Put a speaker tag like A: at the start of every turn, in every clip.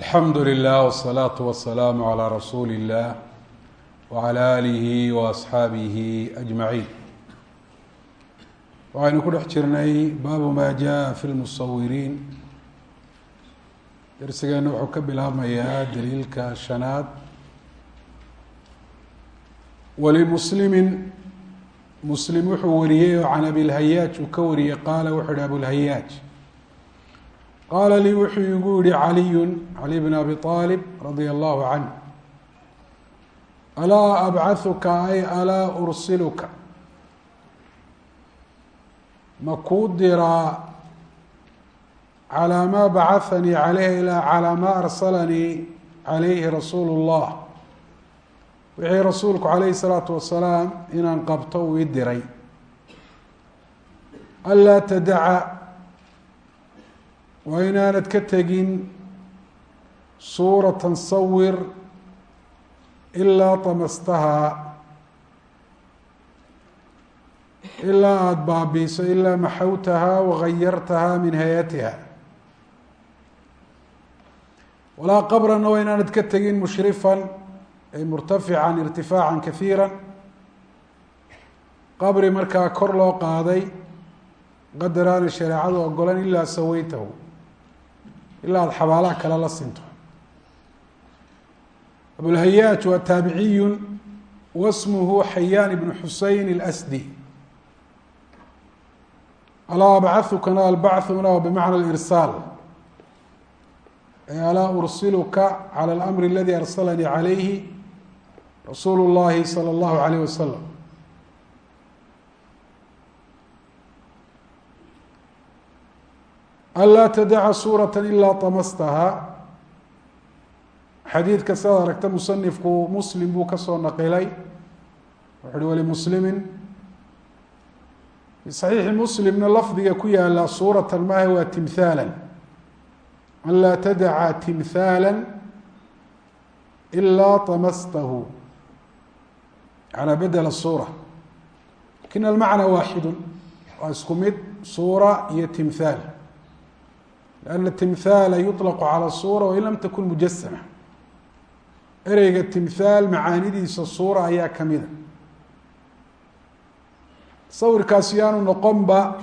A: alxamdu lilah wsalaatu wasalaamu calaa rasuuli illah wacala aalihi wa asxaabihi ajmaciin waxaynu ku dhex jirnay baabu maa jaa fi lmusawiriin darsigeenna wuxuu ka bilaabmayaa daliilka shanaad. Walimuslimin muslim wuxuu wariyey oo can abilhayaaj uu ka wariyey qaala wuxu uhi abulhayaaj qaala lii wuxuu igu yihi caliyu cali bn abi aalib radia allahu canh alaa abcahuka ay alaa ursiluka ma kuu diraa calaa maa bacahanii caleyh ilaa calaa maa arsalanii calayhi rasuulu اllah wixii rasuulku calayhi الsalaatu wasalaam inaan qabto uu i diray anlaa tadaca waa inaanad ka tegin suuratan sawir ilaa tamastahaa ilaa aada baabiiso ilaa maxawtahaa wagayartahaa min hay'atiha walaa qabranna waa inaanad ka tegin mushrifan ay murtafican irtifaacan kahiira qabri markaa kor loo qaaday qadar aanay shareecadu ogolan ilaa saweytahu ilaa aada xabaalaha kale la sinto abulhayaaj waa taabiciyu wasmuhu xayaan ibnu xusein اlasdi alaa abcahukana albachuna waa bimacna alirsaal alaa ursiluka calى اlamri aladi arsalanii calayhi rasuulu اllahi salى اllahu alayh wasalam anlaa tadaca suurata ilaa tamastaha xadiidka sidaad aragta musanifku muslim buu ka soo naqilay wuxu uhi walimuslimin fi saxiixi muslimna lafdiga ku yaalla suuratan maaha waa timhaala an laa tadaca timhaala ilaa tamastahu yanaa bedela suura laakiin almacna waaxidu waa isku mid suura iyo timhaal لأن التمثاaل يطلق على الصورة وin lm تkن مجسمة ereyga تمثاal macaanidiisa suura ayaa kamida sawirkaas yaanu noqonba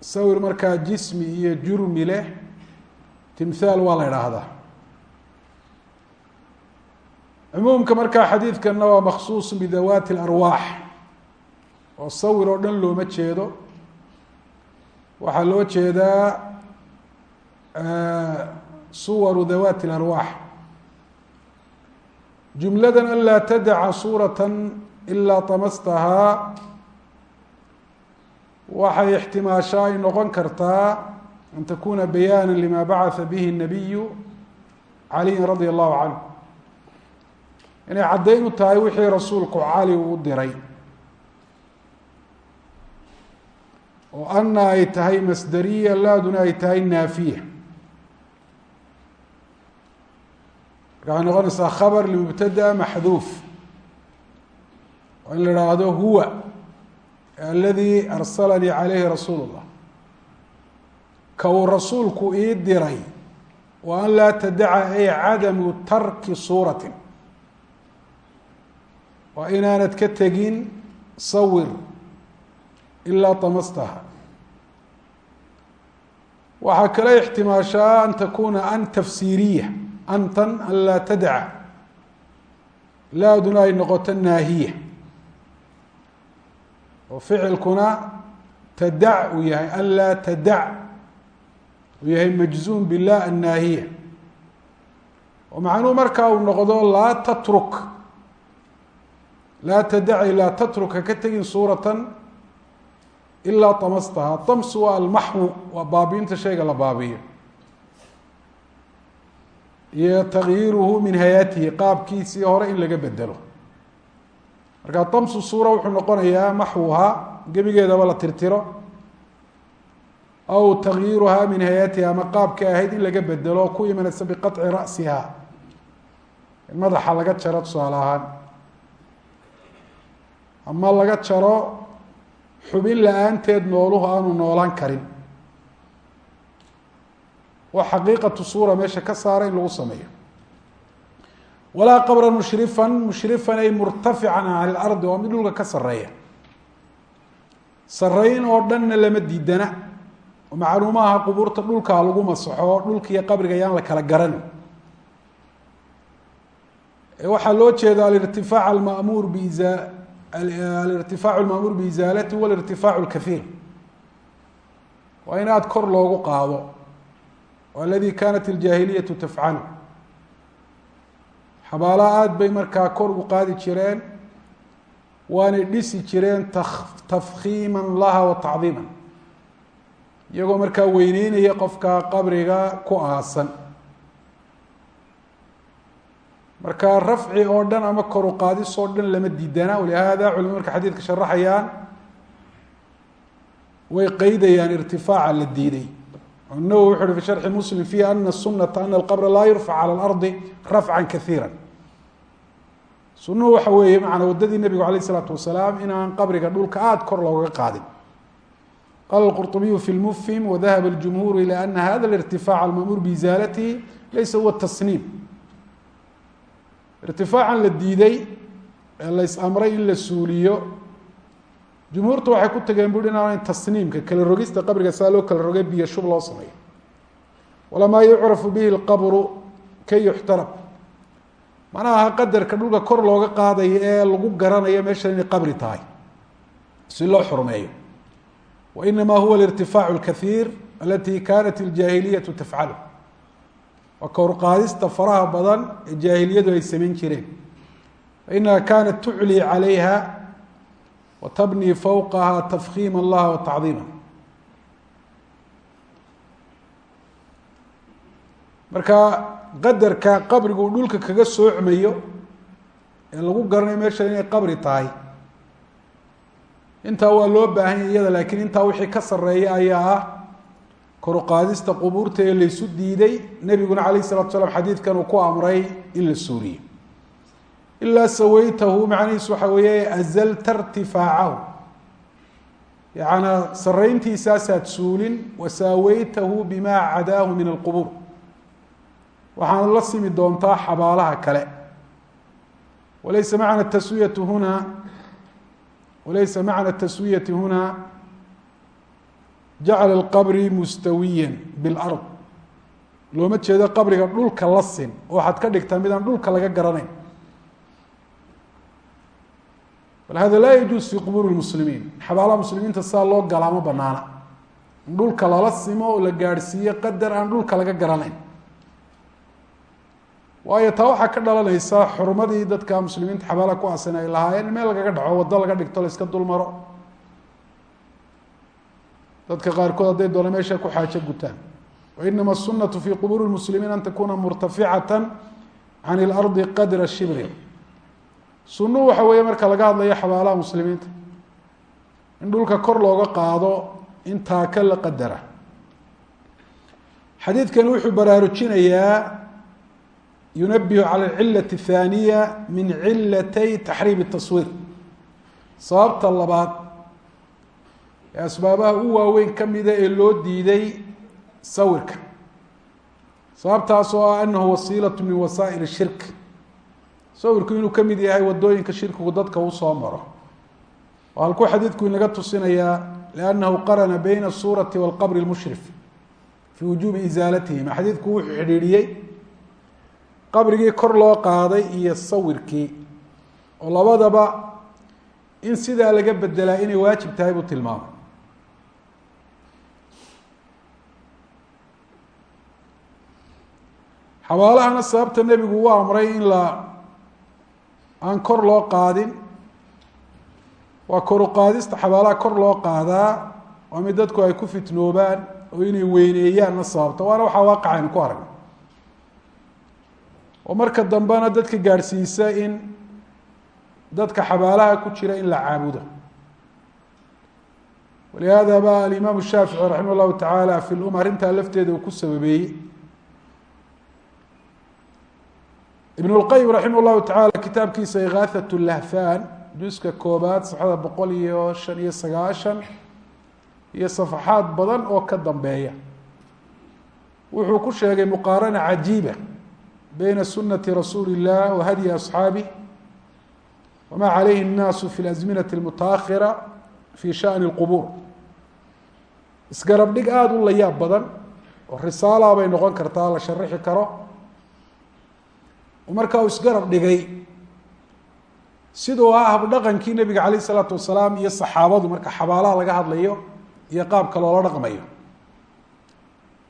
A: sawir markaa jismi iyo jurmi leh تمثاal waa la idhaahdaa cmuumka markaa xadiidkana waa مkصuص بdawات الأrواح oo sawir oo dhan looma jeedo waxaa loo jeedaa suwaru dawaati اlarwaax jumladan an laa tadaca suurata ilaa tamastahaa waxay ixtimaashaa ay noqon kartaa an takuna bayaana lima bacatha bihi الnabiyu caliyin radia allahu canhu inay caddayn u tahay wixii rasuulku cali uu diray oo ana ay tahay masderiya laaduna ay tahay naafiya Marka waxay noqonaysaa khabr limubtada maxduuf oo in la haahdo huwa aladi arsalanii calayhi rasuul اllah ka uu rasuulku ii diray wa an laa tadaca ay cadamu tarki suuratin. Waa inaanad ka tegin sawir ilaa tamastaha. Waxaa kale ixtimaashaa an takuna an tafsiiriya antan an laa tadaca laaduna ay noqoto naahiya oo ficilkuna tadac uu yahay an laa tadac uu yahay majzuum bilah annaahiya oo macnuhu markaa uu noqdo laa tatruk laa tadaci laa tatruk ha ka tegin suuratan ilaa tamastaha tamsu waa almaxwu waa baabiinta shayga la baabiyo iyo takyiiruhu min hay'atihi qaabkiisii hore in laga bedelo. Marka tamsu suura wuxuu noqonayaa maxwuhaa gebigeedaba la tirtiro aw takyiiruhaa min hay'atiha ama qaabka ahayd in laga bedelo ku imanaysa biqaطci ra'siha. In madaxa laga jaro tusaale ahaan. Ama laga jaro xubin la'aanteed nooluhu aanu noolaan karin oo xaqiiqatu suura meesha ka saara in lagu sameeyo. Walaa qabra mushrifan mushrifan ay murtafican can ilardi waa mid dhulka ka sareeya sareyn oo dhanna lama diidana. Oo macluumaha qubuurta dhulka lagu masaxo dhulka iyo qabriga yaan la kala garan waxaa loo jeeda alirtifaac almamuur biza alirtifaac alma'muur biisaalati walirtifaac lkaiir waa in aada kor loogu qaado aladi kanat iljaahiliyatu tafcalu xabaalaha aada bay markaa kor u qaadi jireen waanay dhisi jireen tafkiima laha wa tacdiima iyagoo markaa weyneynaya qofka qabriga ku aasan marka rafci oo dhan ama kor u qaadis oo dhan lama diidana walihada culimadu marka xadiidka sharaxayaan way qeydayaan irtifaaca la diiday nawowi wuxu uhi fi sharxi muslim fiihi ana sunata ana alqabra laa yurfac cala alardi rafcan kaiira sunuhu waxa weeye macanaa waddadii nebigu alayh isalaatu wasalaam inaan qabriga dhulka aada kor loogaga qaadin qala qurطubiyu fi lmufhim wadahaba اljumhuur ilى ana hada اlirtifaac almamuur biizaalatihi laysa huwa tasniim irtifaacan la diiday ee la is-amray in la suuliyo jumhuurtu waxay ku tageen bui inaan tasniimka kala rogista qabriga saa loo kala roge biyo shub loo sameeyo walamaa yucrafu bihi اlqabru kay yuxtarab. Mana aha qadarka dhulka kor looga qaadayo ee lagu garanayo meeshan inay qabri tahay si loo xurmeeyo. Wainama huwa alirtifaacu اlkaiir alati kanat iljaahiliyatu tafcalu. Waa kor qaadista faraha badan ee jaahiliyadu ay samayn jireen. Fainaha kanat tucli calayha fowqaha tafkiima laha wa tacdiima marka qadarka qabrigu dhulka kaga soocmayo ee lagu garanayo meesha inay qabri tahay intaa waa loo baahanya iyada laakiin intaa wixii ka sareeya ayaa ah koruqaadista qubuurta ee laysu diiday nebiguna calayh salatu slam xadiidkan uu ku amray in la suuriyo ilaa sawaytahu macnihiisu waxa weeye azalta irtifaacahu yacanaa sarayntiisaasaad suulin wasaawaytahu bimaa cadaahu min alqubuur waxaana la simi doontaa xabaalaha kale walaysa macna taswiyatu hunaa walaysa macna taswiyati hunaa jacla alqabri mustawiyan bilard looma jeedo qabriga dhulka la sin oo waxaad ka dhigtaa midaan dhulka laga garanayn bal hada laa yajuus fi qubuuri lmuslimiin. Xabaalaha muslimiinta sidaa loo galaa ma banaana in dhulka lala simo oo la gaadhsiiyo qadar aan dhulka laga garanayn. Waayo taa waxaa ka dhalanaysa xurmadii dadka muslimiinta xabaalaha ku aasan ay lahaayeen in meel lagaga dhaco waddo laga dhigto la iska dul maro dadka qaarkood hadday doona meesha ku xaajo gutaan. Wainama asunatu fi qubuuri lmuslimiin an takuna murtaficata can ilardi qadra shibrin sunnuhu waxa weeye marka laga hadlayo xabaalaha muslimiinta. In dhulka kor looga qaado intaa ka la qadara. Xadiidkani wuxuu baraarujinayaa yunabihu cala alcilati athaaniya min cilatay taxriim taswiir sababta labaad ee asbaabaha u waaweyn ka mida ee loo diiday sawirka. Sababtaas oo ah anahu wasiilat min wasaa'il shirk sawirku inuu ka mid yahay waddooyinka shirkigu dadka u soo maro. Oo halkuu xadiidku inaga tusinayaa liannahu qarana bayna asuurati walqabri lmushrif fii wujuubi isaalatihima xadiidku wuxuu xidhiidhiyey qabrigii kor loo qaaday iyo sawirkii oo labadaba in sidaa laga bedelaa inay waajib tahay buu tilmaamay. Xabaalahana sababta nebigu u amray in la aan kor loo qaadin. Waa kor u qaadista xabaalaha kor loo qaadaa waa mid dadku ay ku fitnoobaan oo inay weyneeyaanna sababta waana waxaa waaqaca aynu ku aragna oo marka dambena dadka gaadhsiisa in dadka xabaalaha ku jira in la caabudo. Walihada ba alimaam shaafici raximah llahu tacaala fi lum arrintaa lafteeda uu ku sababeeyey ibn اlqayim raximah llahu tacala kitaabkiisa igaahat lahfan juska koobaad safxada boqol iyo shan iyo sagaashan iyo safaxaad badan oo ka dambeeya wuxuu ku sheegay muqaarana cajiiba beyna sunati rasuuli الlah wa hadyi asxaabih wma calayhi الnaasu fi اlasminaةi اlmutaahira fi shaأni اlqubuur isgarab dhig aada u layaab badan oo risaala bay noqon kartaa la sharixi karo markaa uu isgarab dhigay siduu ah habdhaqankii nebiga calayh isalaatu wasalaam iyo saxaabadu marka xabaalaha laga hadlayo iyo qaabka loola dhaqmayo.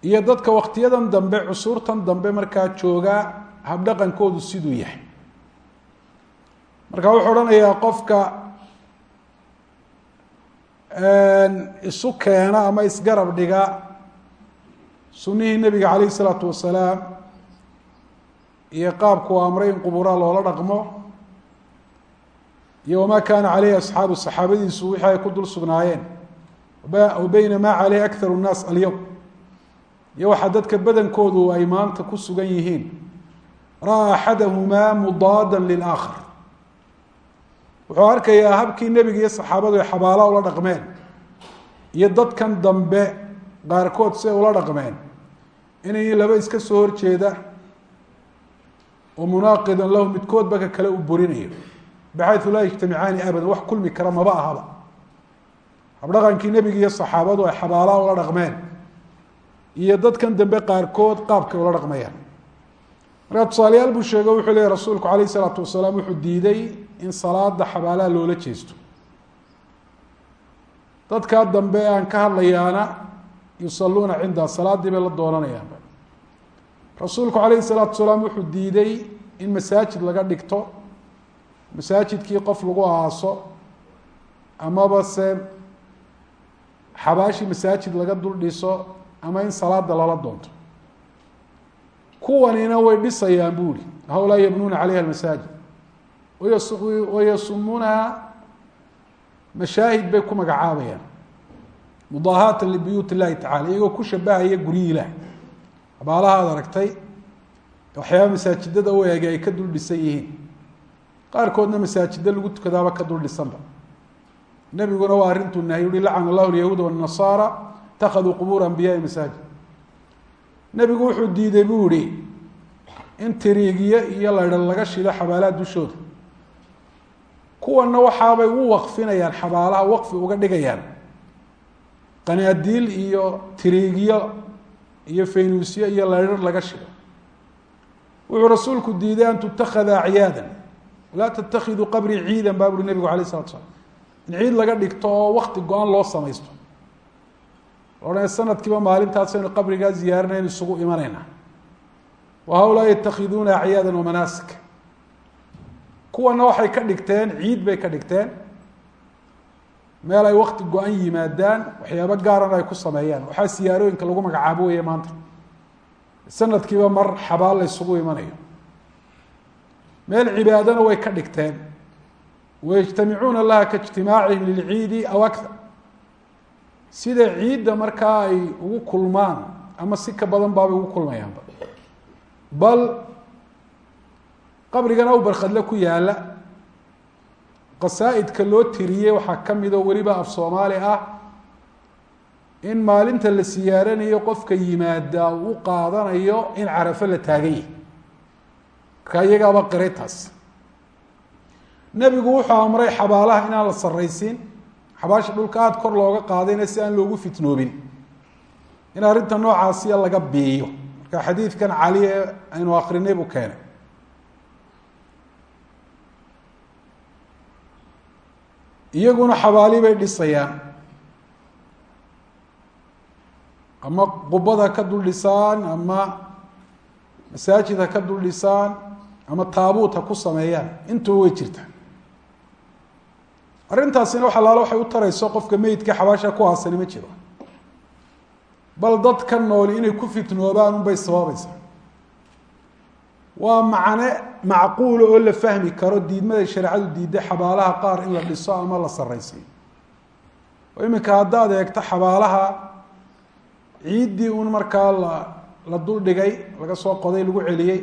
A: Iyo dadka waktiyadan dambe cusuurtan dambe markaa joogaa habdhaqankoodu siduu yahay. Marka wuxuu odhanayaa qofka isu keena ama isgarab dhiga sunihii nebiga calayh isalaatu wasalaam iyo qaabku amray in qubuuraha loola dhaqmo iyo wamaa kaana caleyhi asxaabu saxaabadiisu wixii ay ku dul sugnaayeen. Bayna maa caleyhi akharu nnaas alyowm iyo waxaa dadka badankoodu ay maanta ku sugan yihiin. Ra'a axadahumaa mudaadan lilaakhar. Wuxuu arkayaa habkii nebiga iyo saxaabadu ay xabaala ula dhaqmeen. Iyo dadkan dambe qaarkood siay ula dhaqmeen. Inay laba iska soo horjeeda oo munaaqidan lahu midkoodba ka kale u burinayo baxayu laa yajtamicaani abadan wax kulmi kara maba ahaba. Habdhaqankii nebiga iyo saxaabadu ay xabaalaha ula dhaqmeen. Iyo dadkan dambe qaarkood qaabkay ula dhaqmayaan. Markaa tusaalayaal buu sheego wuxuu leeyay rasuulku calayh isalaatu wasalaam wuxuu diiday in salaada xabaalaha loola jeesto. Dadkaa dambe aan ka hadlayaana yusaluuna cindaha salaaddii bay la doonanayaanba rasuulku calayhi salaatu wasalaam wuxuu diiday in masaajid laga dhigto masaajidkii qof lagu aaso amaba se xabaashi masaajid laga dul dhiso ama in salaada lala doonto. Kuwanina way dhisayaan buuri hawlaa yabnuuna caleyha almasaajid. Wayasumuunaha mashaahid bay ku magacaabayaan. Mudaahaata libuyuut illahi tacala iyagoo ku shabahaya guryi ilaah xabaalaha ad aragtay waxyaaba masaajidada u eegay ay ka dul dhisan yihiin. Qaarkoodna masaajida lagu tukadaaba ka dul dhisanba. Nebiguna waa arrintuu nahy uhi lacana allahu lyahuuda wanasaara itakaduu qubuura ambiyaai masaajid. Nebigu wuxuu diiday buu ihi in tiriigiyo iyo laydhan laga shido xabaalaha dushooda. Kuwanna waxaabay u waqfinayaan xabaalaha waqfi uga dhigayaan. Qanaadiil iyo tiriigyo iyo faynuusyo iyo laydhan laga shido. Wuxuu rasuulku diiday an tutakada acyaada laa tatakiduu qabrii ciidan baa buuri nebigu alay slatu slam in ciid laga dhigto oo wakti go-an loo samaysto. Odhana sanadkiiba maalintaasaynu qabrigaa ziyaarinaynu isugu imanaynaa wa hawlaa yatakhiduuna acyaada wamanaasik kuwana waxay ka dhigteen ciid bay ka dhigteen meel ay wakti go-an yimaadaan waxyaabo gaarana ay ku sameeyaan. Waxaa siyaarooyinka lagu magacaabo weeye maanta. Sanadkiiba mar xabaal la ysugu imanayo. Meel cibaadana way ka dhigteen. Wayajtamicuuna laha kaijtimaacihim lilciidi aw akar sida ciidda markaa ay ugu kulmaan ama si ka badan baabay ugu kulmayaanba. Bal qabrigana u barkhadle ku yaalla qasaa-idka loo tiriyey waxaa ka mid oo weliba af soomaali ah in maalinta la siyaaranayo qofka yimaada uu qaadanayo in carafo la taagan yahi markaa iyagaaba qiray taas nebigu wuxuu amray xabaalaha inaan la sarraysiin xabaasha dhulka aada kor looga qaadayna si aan loogu fitnoobin. In arrinta noocaasiya laga biiyo marka xadiidkan cali ee aynu akrinay buu keenay iyaguna xabaali bay dhisayaan. Ama qubad ha ka dul dhisaan ama masaajid ha ka dul dhisaan ama taabuut ha ku sameeyaan intuba way jirtaa arrintaasina wax allaalo waxay u tarayso qofka meydka xabaasha ku haasani ma jiro. Bal dadka nooli inay ku fitnoobaan unbay sababaysaa waa macne macquula oo la fahmi karo diidmada shareecadu diidday xabaalaha qaar in la dhiso ama la sarraysiyo oo iminka haddaad eegto xabaalaha ciiddii un markaa la la dul dhigay laga soo qoday lagu celiyey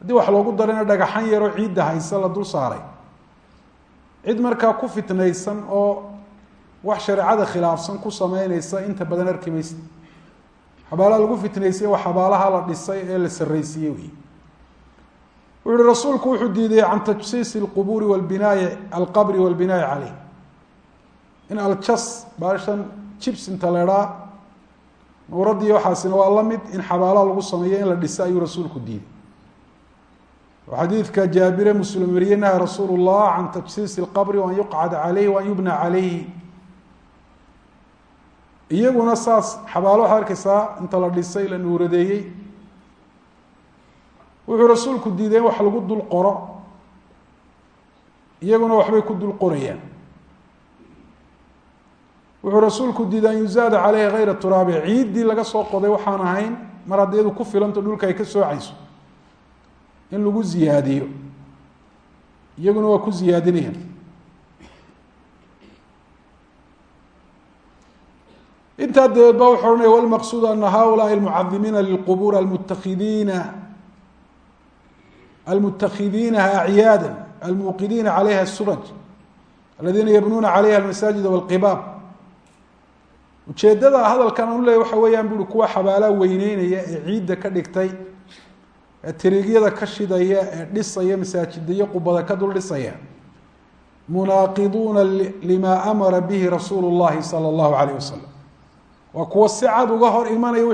A: haddii wax loogu darayna dhagaxan yaroo ciidda hayse la dul saaray. Cid markaa ku fitnaysan oo wax shareecada khilaafsan ku sameyneysa inta badan arki maysa xabaalaha lagu fitnaysay waa xabaalaha la dhisay ee la saraysiiyey wey wuxu uhi rasuulku wuxuu diiday can tajsiisi اlqubuuri wاlbinaai alqabri wاlbinaai caleyh in aljas baashan jibs inta leedhaa nuuradii waxaasina waa la mid in xabaalaha lagu sameeyo in la dhiso ayuu rasuulku diiday oo xadiidka jaabire muslim weriye naha rasuulu الlah can tajsiisi اlqabri waan yuqcad caleyh waan yubna caleyhi iyaguna saas xabaalo waxaad arkeysaa inta la dhisay la nuuradeeyey wuxuu rasuulku diiday in wax lagu dul qoro iyaguna waxbay ku dul qorayaan. Wuxuu rasuulku diiday an yuzaada caleyhi hayra turaabi ciiddii laga soo qoday waxaan ahayn mar haddii ku filanto dhulka ay ka soocayso in lagu ziyaadiyo. Iyaguna waa ku ziyaadinayaan. Intaa dabeed ba wuxuu ohanaya walmaqsuud ana haulaai almucadimiina lilqubuur almutakidiina almutakidiinaha acyaada almuuqidiina calayha suraj aladiina yabnuuna calayha almasaajid walqibaab ujeedada hadalkan aan uleeya waxa weeyaan buri kuwa xabaalaa weyneynaya ee ciidda ka dhigtay ee tiriigyada ka shidaya ee dhisaya masaajidayo qubada ka dul dhisaya munaaqiduuna lima amara bihi rasuulu llahi sala allahu alayh wasalam waa kuwa si cad uga hor imanaya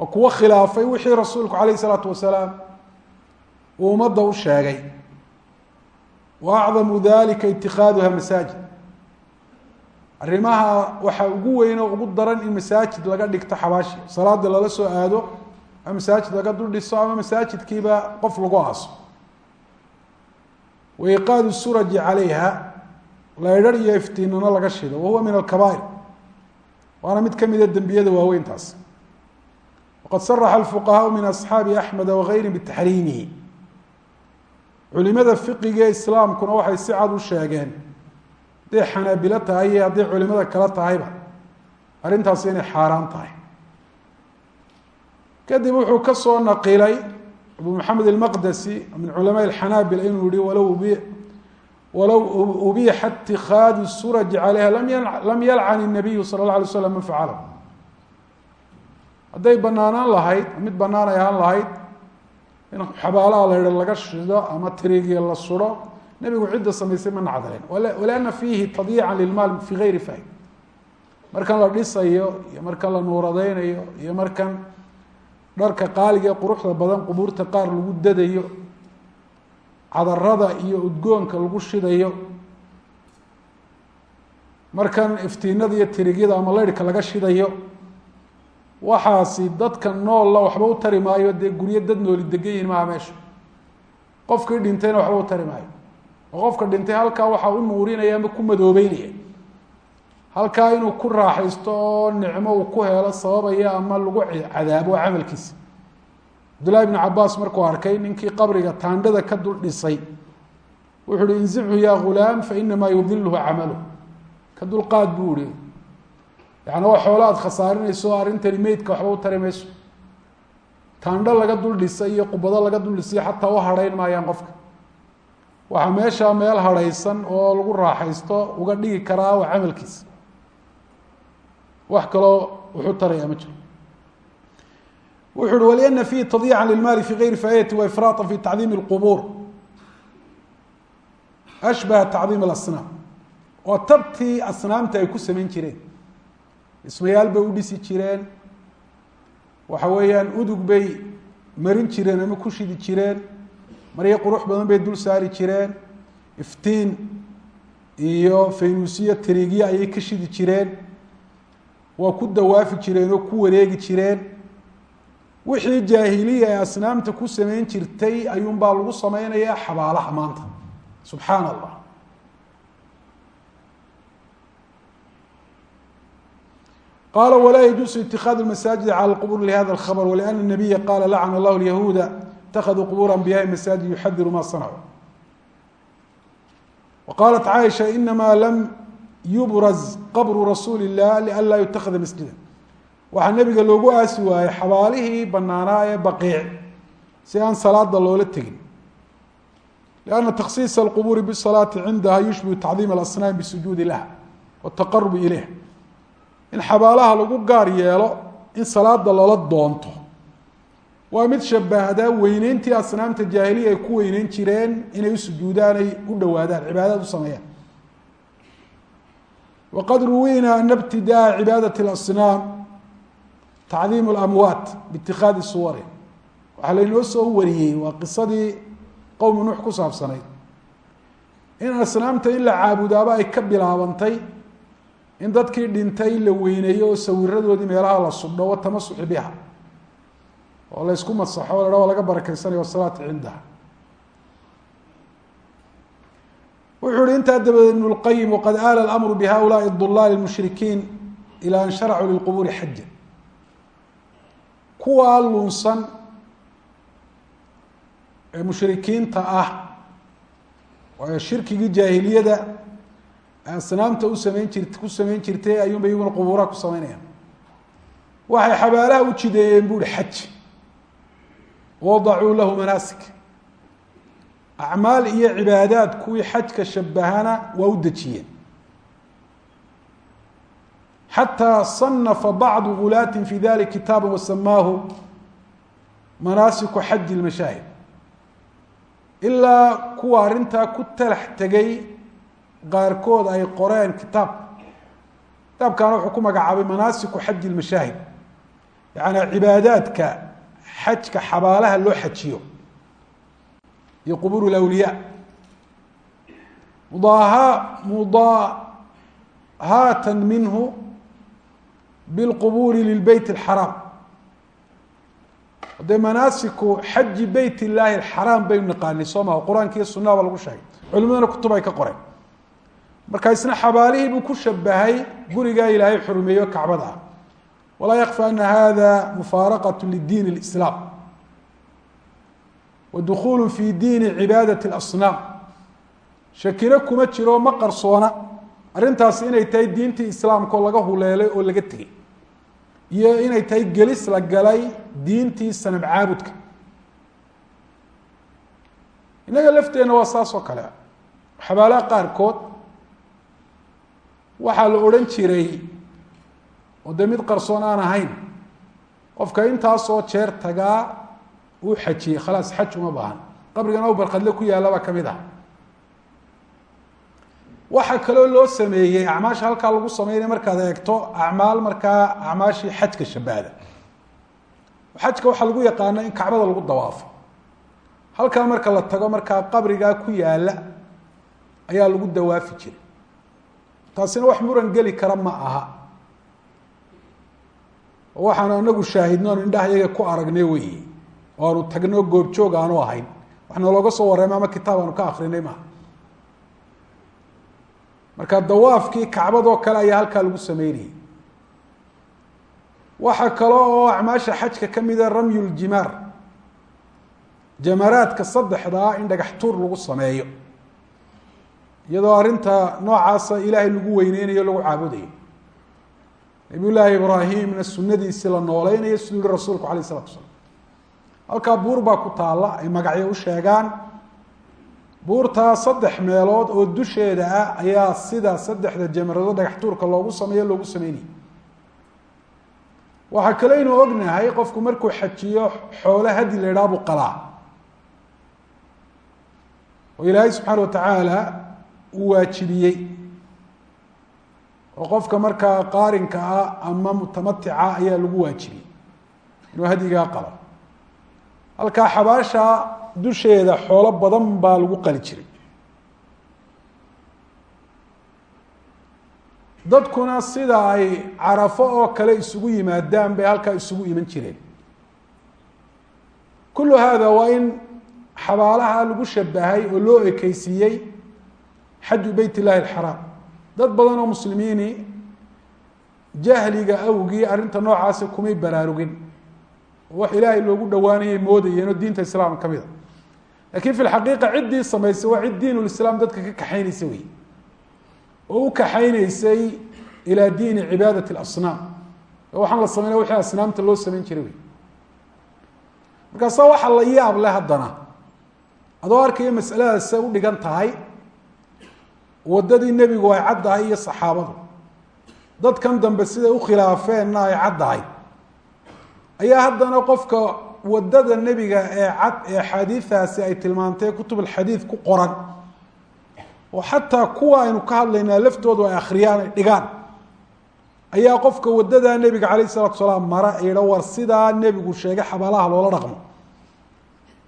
A: waa kuwo khilaafay wixii rasuulku calayh isalaatu wasalaam uu ummadda u sheegay. Wa dalika itikaaduha masaajid. Arrimaha waxaa ugu weyn oo ugu daran in masaajid laga dhigto xabaashi salaada lala soo aado ama masaajid laga dul dhiso ama masaajidkiiba qof lagu aaso. Wa iqaadu suraji calayha laydhar iyo iftiinana laga shido wahuwa min alkabaa'ir waana mid kamida dembiyada waaweyntaas qad saraxa alfuqahaau min asxaabi axmeda wagayri bitaxriimihi. Culimada fiqiga islaamkuna waxay si cad u sheegeen hadday xanaabilo tahay iyo hadday culimada kale tahayba arrintaasi inay xaaraan tahay. Kadib wuxuu ka soo naqilay abu maxamed ilmaqdasi min culamaa alxanaabila inuu yihi walow bi walow ubixat itikaadu suraji calayha lam yalcan inabiyu sala اlla alay slam man hadday banaanaan lahayd mid banaan ay ahaan lahayd in xabaalaha la yidho laga shido ama tirigiya la suro nebigu cidda samaysay ma nacdaleen waliana fiihi tadyiica lilmaal fi gayri fahim markan la dhisayo iyo markan la nuuradeynayo iyo markan dharka qaaliga ee quruxda badan qubuurta qaar lagu dadayo cadarada iyo udgoonka lagu shidayo markan iftiinada iyo tirigyada ama leyrhka laga shidayo waxaasi dadka noolla waxba u tari maayo dee guryo dad nooli degan yihiin maaha meesha. Qofkii dhintayna waxba u tari maayo. Oo qofka dhintay halkaa waxaa u nuurinaya ama ku madoobeynaya halkaa inuu ku raaxaysto oo nicmo uu ku helo sababaya ama lagu cadaabo camalkiisa cabdullahi bn cabaas markuu arkay ninkii qabriga taandhada ka dul dhisay wuxu uhi inzichu ya ghulaam fainamaa yudiluhu camalu ka dulqaad buu ihi yani waa xoolo aad khasaarinayso arrintani meydka waxba u tari mayso. Taandho laga dul dhisay iyo qubado laga dul dhisay xataa u hadhayn maayaan qofka. Waxaa meeshaa meel hadhaysan oo lagu raaxaysto uga dhigi karaa waa camalkiisa wax kaloo wuxu taraya ma jiro. Wuxu uhi waliana fiihi tadyiica lilmaali fi gayri faa'idati wa ifraata fi tacdiimi اlqubuur ashbaha tacdiim اlasnaam oo tabtii asnaamta ay ku samayn jireen dhismayaal bay u dhisi jireen. Waxa weeyaan udug bay marin jireen ama ku shidi jireen. Maryo qurux badan bay dul saari jireen. Iftiin iyo faynuusiyo tariigyo ayay ka shidi jireen. Waa ku dawaafi jireen oo ku wareegi jireen. Wixii jaahiliya ee asnaamta ku samayn jirtay ayuunbaa lagu sameynayaa xabaalaha maanta. Subxaan allah qala wlaa yajuusu itikaadu masaajidi cala qubur lihada habr wlana nabiya qala lacana allahu lyahuuda itakaduu qubur anbiyaai masaajid yuxadiru ma sanacu waqalat caaisha inama lam yubraz qabru rasuuli illah lianlaa yutakada masjida waxaa nabiga loogu aasi waayey xabaalihii banaanaa ee baqiic si aan salaada loola tegin lianna takhsiisa alqubuuri bisalaati cindaha yushbihu tacdiim alasnaam bisujuudi laha wataqarubi ilayha in xabaalaha lagu gaar yeelo in salaada lala doonto. Waa mid shabahdaa weyneyntii asnaamta jaahiliya ay ku weyneyn jireen inay u ay u dhowaadaan cibaadaad u sameeyaan. Waqad ruwina ana ibtidaa cibaadati اlasnaam tacdiim اlamwaat biitikaadi suwari. Waxaa laynoo soo wariyey waa qisadii qowmi nuux ku saabsanayd in asnaamta in la caabudaaba ay ka bilaabantay in dadkii dhintay la weyneeyo oo sawiradoodii meelaha la sudho watamasuxi biha. Oo laysku masaxo o la waa laga barakaysanaya wasalaati cindaha wuxuu hi intaa dabadeed ibn اlqayim waqad aala اlamru bihaulaai dulaali mushrikiin ilaa an sharacuu lilqubuuri xaja kuwaa lunsan ee mushrikiinta ah shirkigii jaahiliyada asnaamta u sameyn jir ku sameyn jirtay ayuunba iyaguna qubuuraha ku sameynayaan waxay xabaalaha u jideeyeen bu uhi xaj wadacuu lahu manaasik. Acmaal iyo cibaadaad kuwii xajka shabahana waa u dejiyeen. Xataa صanafa bacdu gulaati fi dalik kitaaba wasamaahu manaasiku xaji اlmashaahid ilaa kuwa arrintaa ku talax tegay qaarkood ay qoreen kitaab kitaabkaana wuxuu ku magacaabay manaasiku xaji اlmashaahid yaعni cibaadaadka xajka xabaalaha loo xajiyo iyo qubuur اlawliyaa mudaha mudahaata minhu bilqubuuri lilbeyt اlxaraam dee manaasiku xaji beyt illaahi alxaraam baynu naqaanay soo maha qur-aanka iyo sunnaha ba lagu sheegay culimadana kutub ay ka qoreen marka isna xabaalihii buu ku shabahay gurigaa ilaahay xurumeeyo kacbada ah walaa yakfa ana hada mufaaraqaة lidiin اlislaam wa dukuulu fi diini cibaadaة اlasnaam shakino kuma jiro ma qarsoona arrintaasi inay tahay diintii islaamka oo laga huleelay oo laga tegey iyo inay tahay gelis la galay diintii sanab caabudka innaga lafteenna waa saas oo kale xabaalaha qaarkood waxaa la odhan jiray oo dee mid qarsoon aan ahayn qofka intaasoo jeer tagaa uu xajiyey. Khalaas xaj uma baahan qabrigan aw barkadle ku yaalla baa ka mid ah. Waxaa kaloo loo sameeyey acmaasha halkaa lagu sameynaya markaad eegto acmaal markaa acmaashii xajka shabahda xajka waxaa lagu yaqaana in kacbada lagu dawaafo. Halkaa marka la tago markaa qabrigaa ku yaalla ayaa lagu dawaafi jiray taasina wax muran geli kara ma aha. Waxaanu anagu shaahidno anu indhaha yaga ku aragnay weyi oo aanu tagno goobjoog aanu ahayn. Wax noolooga soo warreema ama kitaab aanu ka akrinay maaha marka dawaafkii kacbadoo kale ayaa halkaa lagu sameynayay. Waxaa kale oo acmaasha xajka ka mida ramyu ljimaar jamaraadka saddexdaa in dhagax tuur lagu sameeyo iyadoo arrinta noocaasa ilaahay lagu weyneynayo lagu caabudayo. Nabiy llaahi ibraahimna sunadiisii la nooleynayo siduu yihi rasuulku alayh isalatu asalaam halkaa buur baa ku taalla ay magacyo u sheegaan. Buurtaa saddex meelood oo dusheeda ah ayaa sida saddexda jamrado dhagax tuurka loogu sameeyo loogu sameynayay waxaa kale ynu ognahay qofku markuu xajiyo xoole hadi la idhaha buu qalaa. Oo ilaahay subxaana watacaala uu waajibiyey oo qofka markaa qaarinka ah ama mutamatica ayaa lagu waajibiyey inuu hadigaa qalo. Halkaa xabaasha dusheeda xoolo badan baa lagu qali jiray. Dadkuna sida ay carafo oo kale isugu yimaadaan bay halkaa isugu iman jireen. Kullu hada waa in xabaalaha lagu shabahay oo loo ekeysiiyey xaju beyt illahi alxaraam. Dad badan oo muslimiini jahliga awgii arrinta noocaasi kumay baraarugin wax ilaahay loogu dhowaanayay moodayeenoo diinta islaam ka mid a. Lakin fi lxaqiiqa ciddii samaysay waa cid diin dadka ka kaxaynaysa wey oo u kaxaynaysay ilaa diini cibaadat اlasnaam waxaan la sameynaya wixii asnaamta loo samayn jiray wey markaasa waxa la yaab leh haddana. Adoo arkaya masaladaas u dhigan tahay waddadii nebigu ay caddahay iyo saxaabadu. Dadkan dambe siday ukhilaafeenna ay caddahay ayaa haddana qofka waddada nebiga ee cad ee axaadiidaasi ay tilmaantay kutub alxadiid ku qoran. Oo xataa kuwa aynu ka hadlaynaa laftoodu ay akhriyaan ay dhigaan. Ayaa qofka waddada nebiga calayh isalatu salaam mara idha war sidaa nebigu sheegay xabaalaha loola dhaqmo.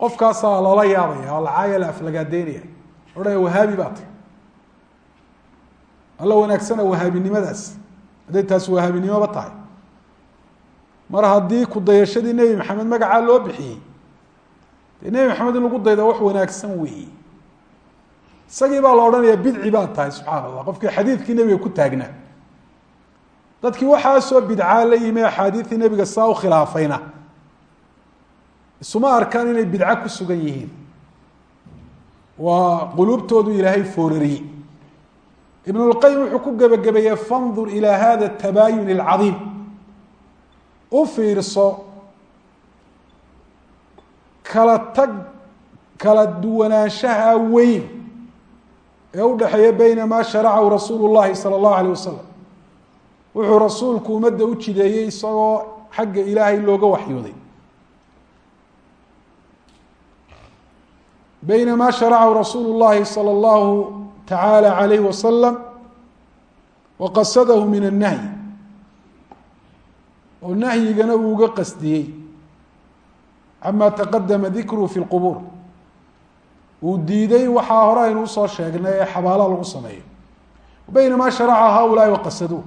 A: Qofkaasaa loola yaabaya oo lacaaya la aflagaadeynaya. Odhanaya wahaabi baa tay alla wanaagsana wahaabinimadaas hadday taasi wahaabinimoba tahay. Mar haddii kudayashadii nebi maxamed magacaa loo bixiyey dee nebi maxamed in lagu dayda wax wanaagsan weeye isagii baa la odhanaya bidci baa tahay subxaana allah qofkii xadiidkii nebiga ku taagnaa dadkii waxaasoo bidcaa la yimi axaadiidii nebiga saa u khilaafayna. Isuma arkaan inay bidco ku sugan yihiin. Waa quluubtoodu ilaahay foorariyey ibn اlqayim wuxuu ku gebagabeeyey fandur ilى hada tabayun اlcadiim u fiirso kala tag kala duwanaanshaha weyn ee u dhexeeya beyna ma sharacahu rasuulu اllahi salى اllahu alيه wasalam wuxuu rasuulku ummadda u jideeyey isagoo xagga ilaahay looga waxyooday beyna ma sharacahu rasuulu اllahi salى اllahu tacaalى عalayh wasalam waqasadahu min الnahyi oo nahyigana uu uga qasdiyey cama taqadama dikruhu fi اlqubuur uu diiday waxaa hore aynu usoo sheegnay ee xabaala lagu sameeyo bayna ma sharaca haulaai waqasaduuh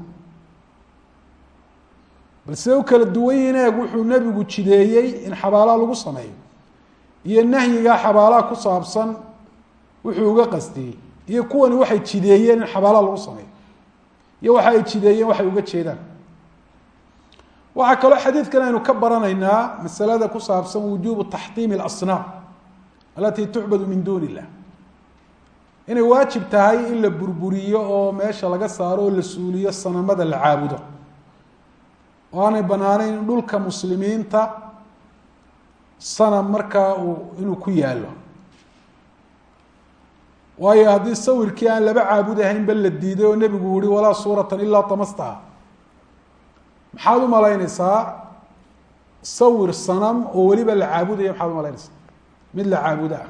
A: bal siday u kala duwan yihiin eeg wuxuu nebigu jideeyey in xabaalaha lagu sameeyo iyo nahyigaa xabaalaha ku saabsan wuxuu uga qasdiyey iyo kuwani waxay jideeyeen in xabaalaha lagu sameeyo iyo waxa ay jideeyeen waxay uga jeedaan. Waxaa kaloo xadiidkan aynu ka baranaynaa masalada ku saabsan wujuubu taxtiimi اlasnaam alatii tucbadu min duuni illah inay waajib tahay in la burburiyo oo meesha laga saaro oo la suuliyo sanamada la caabudo. Oo aanay banaaneyn in dhulka muslimiinta sanam markaa uu inuu ku yaalo waayo haddii sawirkii aan laba caabud ahaynba la diiday oo nebigu yihi walaa suuratan ilaa tamastaha. Maxaad u malaynaysaa sawir sanam oo weliba la caabudaya maxaad u malaynaysaa? Mid la caabudo ah.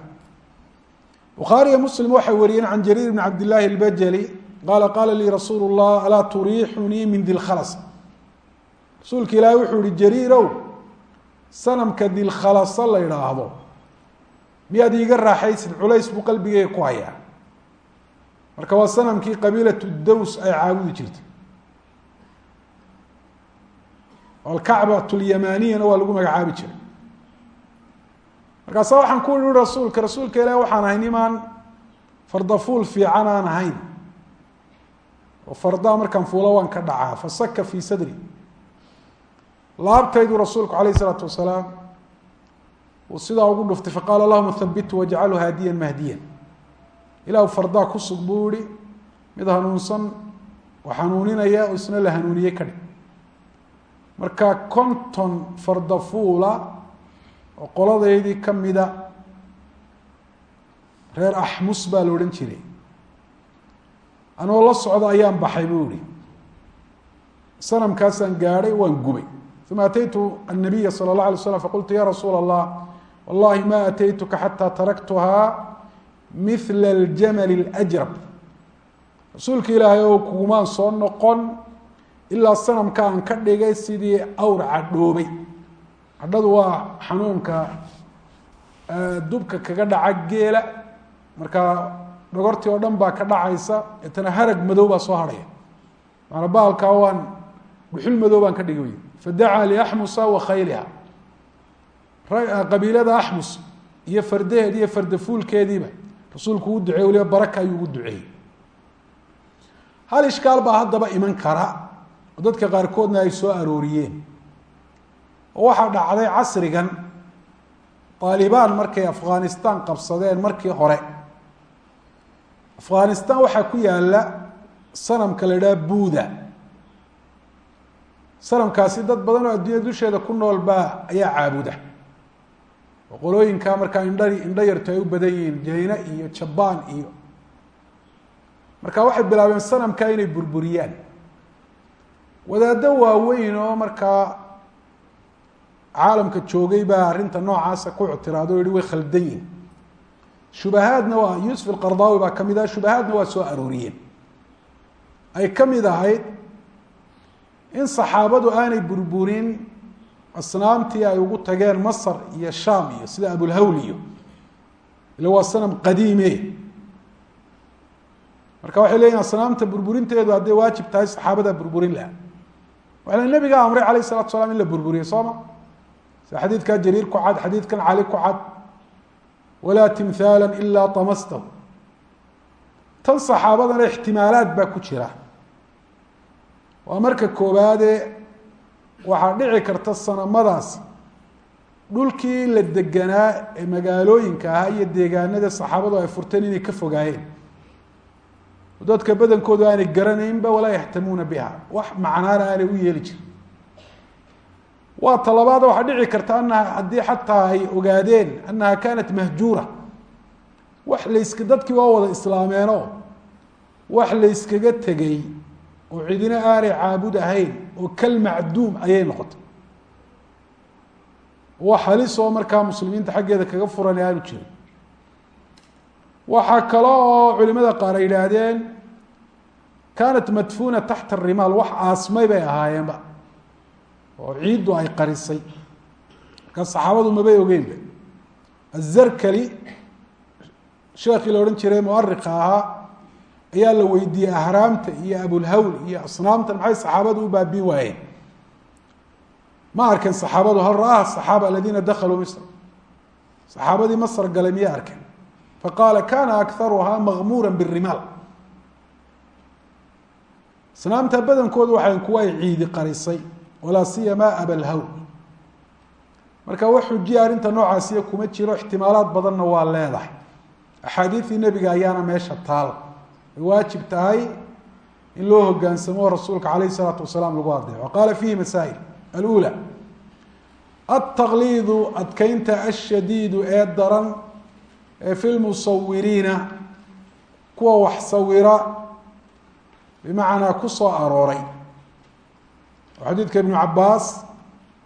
A: Bukhaariyo muslim waxay wariyeen can jariir bn cabd llaahi albajali qaala qaala lii rasuulu llah alaa turiixunii min dilkhalas rasuulka ilaahi wuxuu yihi jariirow sanamka dilkhalasa la idhaahdo miyaad iiga raaxaysid culays buu qalbigeyga ku hayaa. Marka waa sanamkii qabiilatu daws ay caabudi jirtay. Alkacbat lyamaniyana waa lagu magacaabi jiray. Markaasa waxaan ku ihi rasuulka rasuulka ilahi waxaan ahay nimaan fardafuul fiican aan ahayn. Oo fardaa markaan fuula waan ka dhacaa fasaka fii sadri. Laabtaydu rasuulku alayh isalaatu wasalaam sidaa ugu dhuftay faqaala allahuma habitu wajcalu haadiya mahdiya ilaah fardaa ku sug buu ihi mid hanuunsan oo xanuuninaya oo isna la hanuuniyey ka dhig. Marka konton farda fuula oo qoladeydii kamida reer axmus baa la odhan jiray. Anoo la socda ayaan baxay buu ihi sanamkaasaan gaadhay waan gubay. Uma ataytu annabiya sala اllah alay slam faqultu ya rasuula allah wallaahi ma ataytuka xataa taraktuhaa mila aljamali اljrab rasuulka ilaahay oo kugumaan soo noqon ilaa sanamka aan ka dhigay sidii awr cadhoobay. Cadhadu waa xanuunka dubka kaga dhaca geela. Markaa dhogortii oo dhan baa ka dhacaysa etana harag madow baa soo harhaya maana baalkaa waan dhuxul madow baan ka dhigi wey fadacaa liaxmusa wa khayliha qabiilada axmus iyo fardaheed iyo fardafuulkeediiba rasuulku u duceey waliba baraka ayuu ugu duceeyey. Hal ishkaal baa haddaba iman kara oo dadka qaarkoodna ay soo arooriyeen. Oo waxaa dhacday casrigan taalibaan markay afghanistan qabsadeen markii hore. Afghanistan waxaa ku yaalla sanamka la idhaha buuda. Sanamkaasi dad badan oo adduunyada dusheeda ku nool baa ayaa caabuda oo qolooyinkaa markaa indha indho yarto ay u badan yihiin jayna iyo jabaan iyo. Marka waxay bilaabeen sanamkaa inay burburiyaan. Wadaaddo waaweyn oo markaa caalamka joogay baa arrinta noocaasa ku ictiraado o yihi way khaldan yihiin shubahaadna waa yuusuf alqardaawi baa ka mid ah shubahaadna waa soo arooriyeen. Ay ka mid ahayd in saxaabadu aanay burburin asnaamtii ay ugu tageen masr iyo sham iyo sida abulhawl iyo ila waa sanam qadiime marka waxay leyihin asnaamta burburinteedu hadday waajib tahay saxaabadaa burburin laha waa la nabigaa amray alayh الsalatu salaam in la burburiyo soo ma? Sida xadiidkaa jariir ku cad xadiidkan cali ku cad. Walaa timhaala ilaa tamastahu. Tan saxaabadana ixtimaalaad baa ku jira. Waa marka koowaade waxaa dhici karta sanamadaas. Dhulkii la deganaa ee magaalooyinka ahaa iyo deegaanada saxaabadu ay furteen inay ka fogaayeen. Dadka badankoodu aanay garanaynba walaa yaxtamuuna biha. Wax macnaana aanay u yeeli jirin. Waa talabaad waxaa dhici karta anaha haddii xataa ay ogaadeen annaha kanat mahjuura. Wax layska dadkii waa wada islaameeno. Wax layskaga tegey oo cidina aanay caabud ahayn oo kal macduum ayay noqotay. Wax halisoo markaa muslimiinta xaggeeda kaga furan aanu jirin. Waxaa kale oo culimada qaar ay yidhaahdeen kaanat madfuuna taxta arimaal wax aasmay bay ahaayeenba oo ciiddu ay qarisay. Markaa saxaabadu mabay ogeynba azarkali sheekii la odhan jiray muariqa ahaa ayaa la weydiiyey ahraamta iyo abulhawl iyo asnaamtan maxay saxaabadu u baabiin waayeen? Ma arkeen saxaabadu hal ra'aha saxaaba aladiina dakaluu misr? Saxaabadii masr galay miyay arkeen faqaala kana akaruhaa makmuura birimaal asnaamta badankoodu waxay kuwa ciidi qarisay walaa siyama abalhawl marka wax xujiya arrinta noocaasiya kuma jiro ixtimaalaad badanna waa leedahay. Axaadiidii nebiga ayaana meesha taal ay waajib tahay in loo hogaansamo rasuulka aleyh الsalaatu wasalaam lagu adeeco qaala fiihi masaa'il alula ataqliidu adkeynta ashadiidu ee daran ee fi lmusawiriina kuwa wax sawira bimacnaa ku soo arooray. Oo xadiidka ibnu cabaas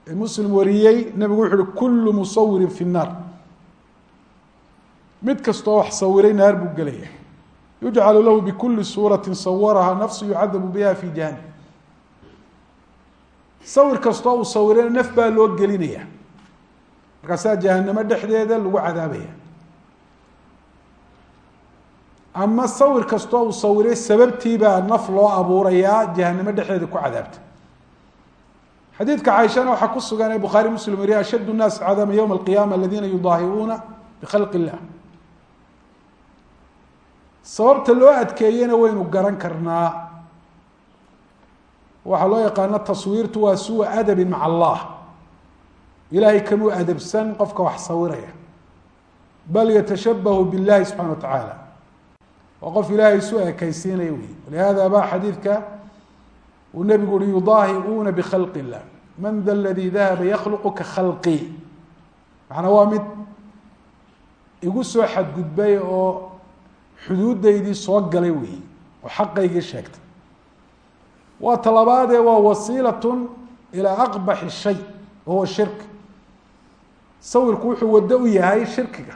A: ee muslim wariyey nebigu wuxu uhi kulu musawirin fi nnaar. Mid kastoo wax sawiray naar buu gelaya yujcalu lahu bikuli suurati sawaraha nafsu yucadabu biha fi jahanam sawir kastoo uu sawirayna naf baa loo gelinaya markaasaa jahanamo dhexdeeda lagu cadaabaya ama sawir kastoo uu sawiray sababtiibaa naf loo abuurayaa jahanamo dhexdeeda ku cadaabta xadiidka caaishana waxaa ku sugan ee bukhaari muslim wariye ashad الnaasi cadaama ywma alqiyaama aladiina yudaahiruuna bikhalq illah sababta loo adkeeyena waynu garan karnaa. Waxaa loo yaqaano taswiirtu waa suwa adabi maca allah. Ilahay kamuu adabsan qofka wax sawiraya. Bal yatashabahu biاllahi subxana wa tacaala. Waa qof ilaahay isu ekaysiinaya wey walihada ba xadiidka uu nebigu uhi yudaahiuuna bikhalq illah man da ladii dahaba yakluqu ka khalqi. Macnaa waa mid igu soo xadgudbay oo xuduudaydii soo galay weyi oo xaqaygii sheegtay. Waa talabaadee waa wasiilatun ilaa aqbaxi shay wahuwa shirk. Sawirku wuxuu waddo u yahay shirkiga.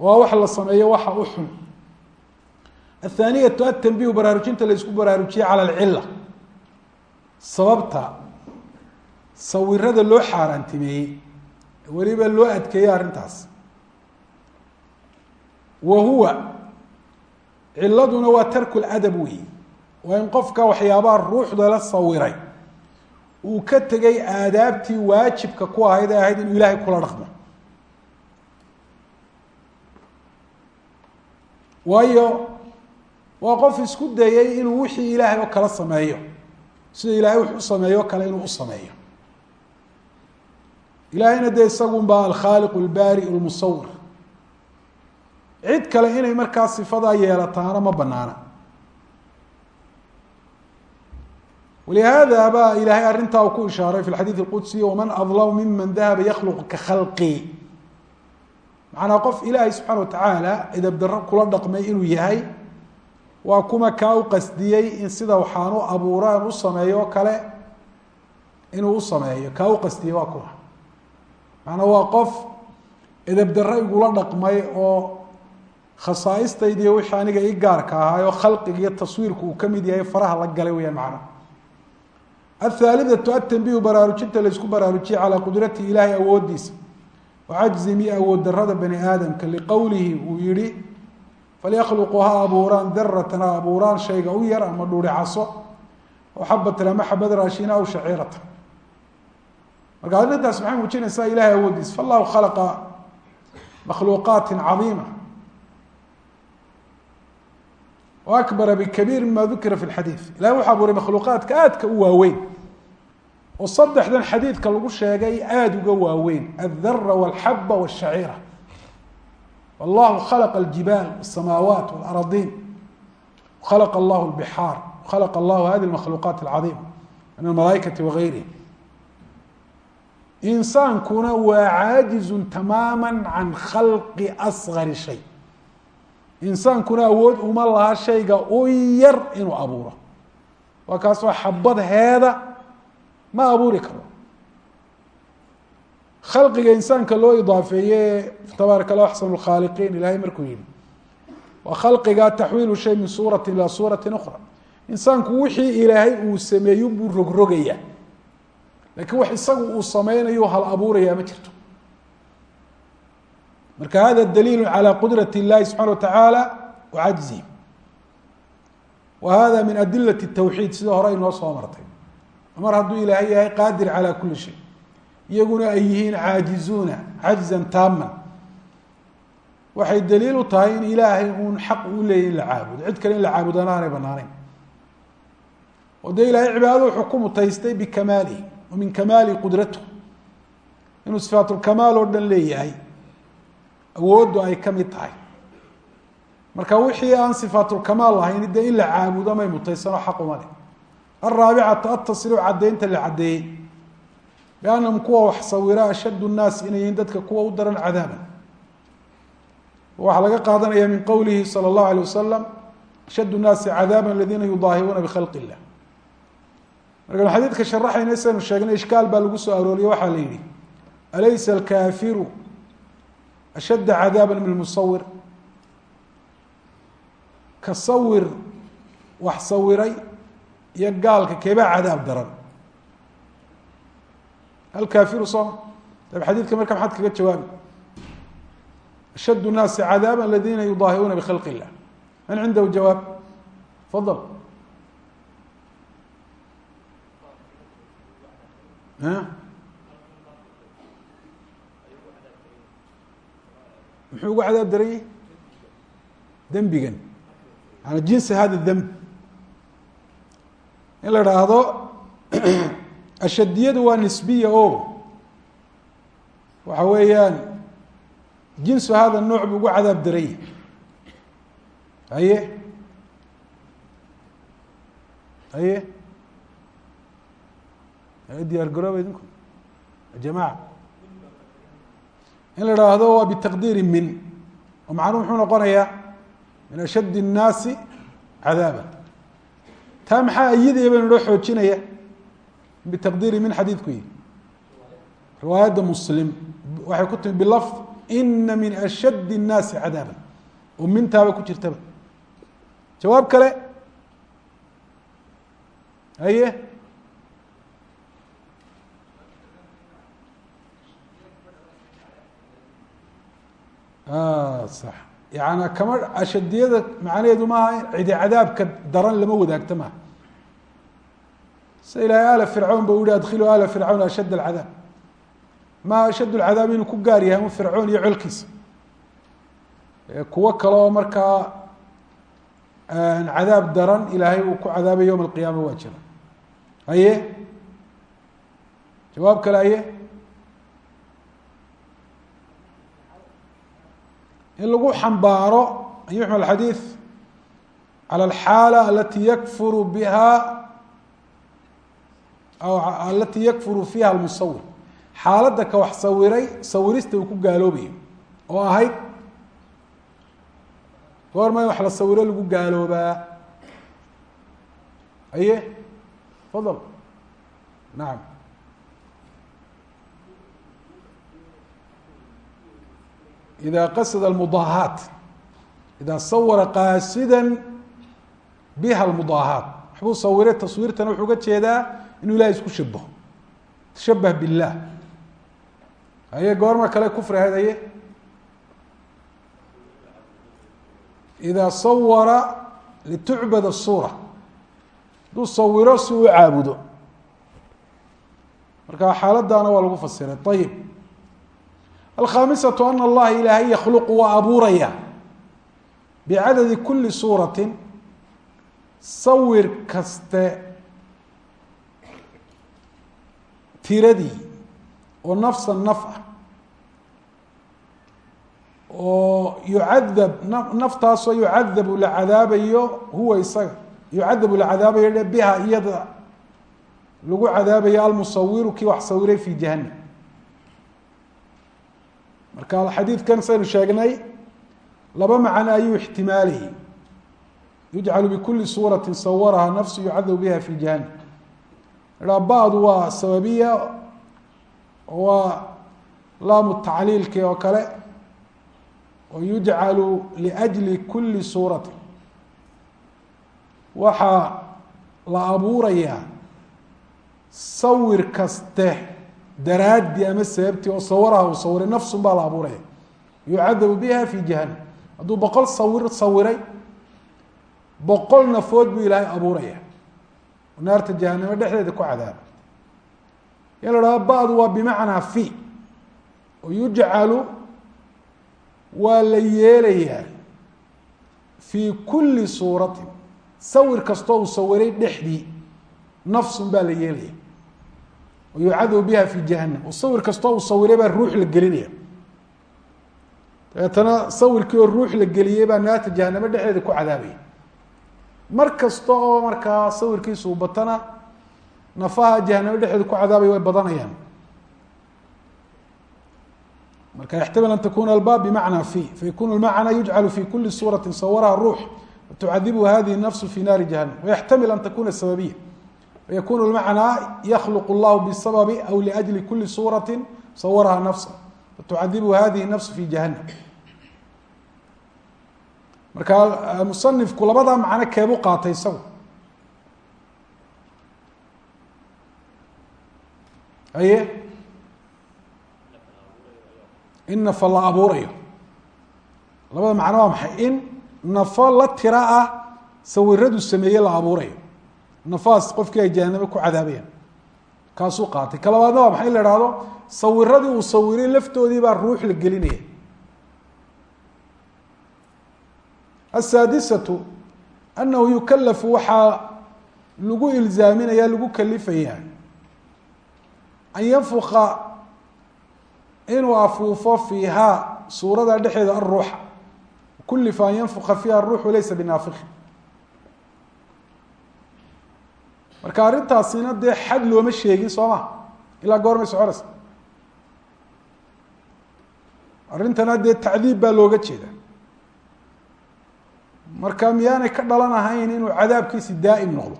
A: Waa wax la sameeyo waxa u xun. Athaaniyatu atanbihu baraarujinta la isku baraarujiye cala alcila sababta sawirada loo xaaraantimeeyey weliba loo adkeeyey arrintaas wa huwa ciladuna waa tarku ladab weyi waa in qofka waxyaabaha ruuxda la sawiray. Uu ka tegay aadaabtii waajibka ku ahayd ee ahayd inuu ilaahay kula dhaqmo. Waayo waa qof isku dayay inuu wixii ilaahay oo kala sameeyo. Sida ilaahay wux u sameeyo kale inuu u sameeyo. Ilaahayna dee isagunba alkhaaliq lbaari lmusawir cid kale inay markaa sifadaa yeelataana ma banaana walihada baa ilaahay arrintaa ku ishaaray fi xadiid اqudsi waman adlamu miman dahaba yakluqu ka khalqi. Macnaa qof ilaahay subxaana watacaala edab daro kula dhaqmay inuu yahay waa kuma kaa u qasdiyey in sida waxaan u u sameeyo kale inuu u sameeyo. Kaa u qasdiyey waa kuma. Macnaa waa qof edebdarro igula dhaqmay oo khasaaistaydiiy wixii aniga i gaarka ahaay oo khalqiga iyo taswiirku uu ka mid yahay faraha la galay weyaan macnaha athaalidatu atanbihu baraarujinta laysku baraarujiyey calaa qudrati ilaahay awoodiisa wacajzimi awood darada bani aadamka liqowlihi uu yihi falyakluquu ha abuuraan daratan ha abuuraan shayga u yar ama dhuuri caso. Oo xabatan ama xabad raashina aw shaciirata marka arrintaas maxay muujinaysaa ilahay awoodiisa fallahu khalaqa makhluuqaati cadiima akbara bikabiir mima dukira fi xadiid ilahay wuxuu abuuray makhluuqaadka aadka u waaweyn oo saddexdan xadiidka lagu sheegay aada uga waaweyn aldara walxaba wاshaciira wallahu khalaqa aljibaal wاsamaawaat wاlaradiin khalaqa allahu lbixaar khalaqa allahu hadi makhluuqaat alcadiima min almalaaikati wagayrihi insaankuna waa caajizu tamaama can khalqi asgari shay insaankuna awood uma laha shayga u yar inuu abuuro. Waa kaas waa xabad heeda ma abuuri karo. Khalqiga insaanka loo idaafeeye tabaaraka allah axsanu lkhaaliqiin ilahay markuu yihi waa khalqiga taxwiilu shay min suurati ilaa suurati ukhra. Insaanku wixii ilaahay uu sameeyo buu rogrogaya lakiin wax isagu uu sameynayo hal abuuraya ma jirto marka hada daliil calى qudraة الlahi subحana wataعaalى wacajzihi wa hada min adilaة الtawxiid sida hore inoo soo martay mar hadduu ilaahay yahay qaadir calى kuli shay iyaguna ay yihiin caajizuuna cajزa taama waxay daliil u tahay in ilaahay uun xaq u leeyay in la caabudo cid kale in la caabudana aanay banaaneyn oo dee ilahay cibaadada wuxuu ku mutaystay bikamaalihi wa min kamaali qudratu inuu sifaat lkamaal oo dhan leeyahay awooddu ay ka mid tahay. Marka wixii aan sifaatulkamaal lahayn dee in la caabudo may mutaysano xaq uma leh. Alraabicatu caddaynta la caddeeyey biannahum kuwa wax sawira ashaddu nnaas inay dadka kuwa u daran cadaaban. Waxaa laga qaadanaya min qowlihi sala allahu alayh wasalam ashaddu nnaasi cadaaba aladiina yudaahiruuna bikhalqi illah markanu xadiidka sharaxayna saynu sheegnay ishkaal baa lagu soo arooriyey waxaa la yihi alaysa alkaafiru ashadda cadaaba min musawir ka sawir wax sawiray iyo gaalka keebaa cadaab daran alkaafiru sooma dab xadiidka marka maxaad kaga jawaabi ashad الnaasi cadaaba aladina yudaahiruuna bkhalq illah man cindahu jawaab fadl muxuu ugu cadaab daranyay dembigan. Yani jinsi hada demb in la idhaahdo ashadiyadu waa nisbiya o waxa weeyaan jinsu hada nooc buu ugu cadaab daranyay haye? Haye? Haye diyaar garooba idinku? Jamaca in la idhaahdo waa bitaqdiiri min oo macnuhu muxuu noqonayaa min ashadd الnaasi cadaaba taa maxaa ayadaya baynu noo xoojinaya bitaqdiiri min xadiidku yihi riwaayadda muslim waxay ku timi bilafd ina min ashadd الnaasi cadaaba oo mintaaba ku jirtaba jawaab kale haye Yaani kama ashadiyada macnaheedu maaha cidi cadaabka daran lama wadaagto maaha sida ilaahay ala fircawn ba u yihi adkhiluu ala fircawn ashadd alcadaab ma ashadd lcadaab inuu ku gaar yahay un fircoon iyo colkiisa kuwo kale oo markaa cadaab daran ilaahay uu ku cadaabay yowma alqiyaama waa jira haye jawaab kale haye in lagu xambaaro an yuxmel xadiid calى alxaala alati yakfuru biha alati yakfuru fiha almusawir xaaladda ka wax sawiray sawirista uu ku gaaloobayo oo ahayd goorma in wax la sawiro lagu gaaloobaa. Aye fadl nacam ida qasada almudaahaat ida sawara qaasida biha almudaahaat waxbuu sawiray taswiirtana wuxuu ga jeedaa inuu ilahay isku shabaho tashabah biاllah aye goorma kale kufri ahayd aye ida sawara litucbad الsura hadduu sawiro si uu caabudo marka xaaladana waa lagu fasiray ayib alkhamisatu ana allaha ilaahay yakhluqu waa abuuraya bicadadi kuli suurati sawir kaste tiradii oo nafsa naf ah oo yucadab naftaasoo yucadabu la cadaabayo huwa isaga yucadabu la cadaabayo biha iyada lagu cadaabayo almusawiru kii wax sawiray fi jahanam marka xadiidkan saynu sheegnay laba macno ayuu ixtimaalayay yujcalu bikuli suurati sawaraha nafsu yucadabu biha fi jahanam badu waa sababiya waa laamu tacliilki oo kale oo yujcalu liأjli kuli suurati waxaa la abuurayaa sawir kaste daraaddi ama sababtii oo sawaraha uu sawiray nafsun baa la abuuraya yucadabu biha fi jahanam hadduu boqol sawir sawiray boqol nafood buu ilaahay abuuraya. Naarta jahanamo dhexdeeda ku cadaaba in la dhahdo badu waa bimacnaa fi. Oo yujcalu waa la yeelayaa fii kuli suuratin. Sawir kastoo uu sawiray dhexdii nafsun baa la yeelaya oo yucadabu biha fi jahanam sawir kastoo uu sawiray baa ruux la gelinaya dabeetana sawirkii oo ruux la geliyey baa naarta jahanamo dhexdeeda ku cadaabaya mar kasta oo markaa sawirkiisu batana nafaha jahanamo dhexeeda ku cadaabay way badanayaan marka yaxtamil an takuna albaab bimacna fi fayakunu lmacna yujcalu fi kuli suurati sawaraha ruux tucadibu hadihi nafsu fi naari jahanam wayaxtamil an takuna sababiya fayakunu lmacnaa yakhluq llahu bisababi aw liajli kuli suurati sawaraha nafsa fatucadibu hadihi nafsu fi jahanam marka musanifku labadaa macno keebu qaatay isagu aye in nafa la abuurayo labada macno waa maxay in nafo la tira ah sawiradu sameeye la abuurayo nafahaas qofkii ay jahaname ku cadaabayaan. Kaasuu qaatay. Ka labaadna waa maxay in la ihahdo sawiradii uu sawiray laftoodii baa ruux la gelinaya. Asaadisatu anahu yukalafu waxaa lagu ilzaaminaya lagu kalifayaa. An yanfuka inuu afuufo fiihaa suurada dhexeeda aruuxa kulifa an yanfuka fiiha aruuxu laysa binaafikin marka arrintaasina dee xad looma sheegin soo ma ilaa goormay soconaysa arrintana dee tacdiib baa looga jeeda marka miyaanay ka dhalan ahayn inuu cadaabkiisi daa'im noqdo?